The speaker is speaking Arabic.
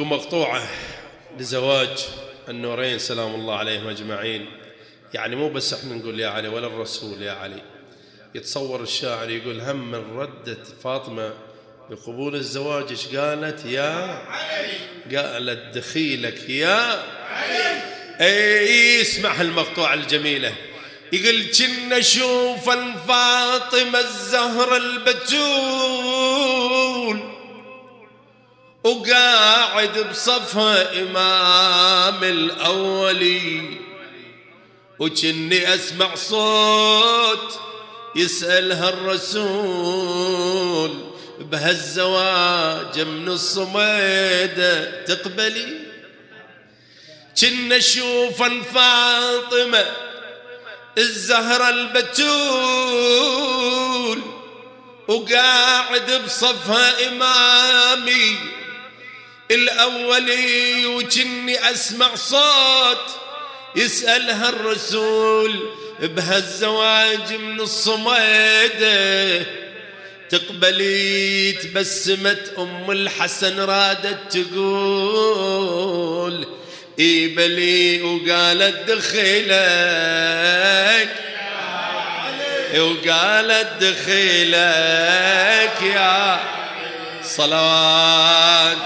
اكو مقطوعة لزواج النورين سلام الله عليهم أجمعين. يعني مو بس إحنا نقول يا علي ولا الرسول يا علي. يتصور الشاعر يقول هم من ردت فاطمة بقبول الزواج إيش قالت؟ يا علي. قالت دخيلك يا علي. إي اسمع المقطوعة الجميلة. يقول كنا أشوف الفاطمة الزهرة البتول. وقاعد بصفها إمام الأولي وكني أسمع صوت يسألها الرسول بهالزواج من الصميدة تقبلي. كنا أشوف الفاطمة الزهرة البتول وقاعد بصفها إمامي. الأولي وجني أسمع صوت يسألها الرسول بهالزواج من الصميدة تقبلي تبسمت أم الحسن رادت تقول إيبلي وقالت دخيلك وقالت دخيلك يا صلوات.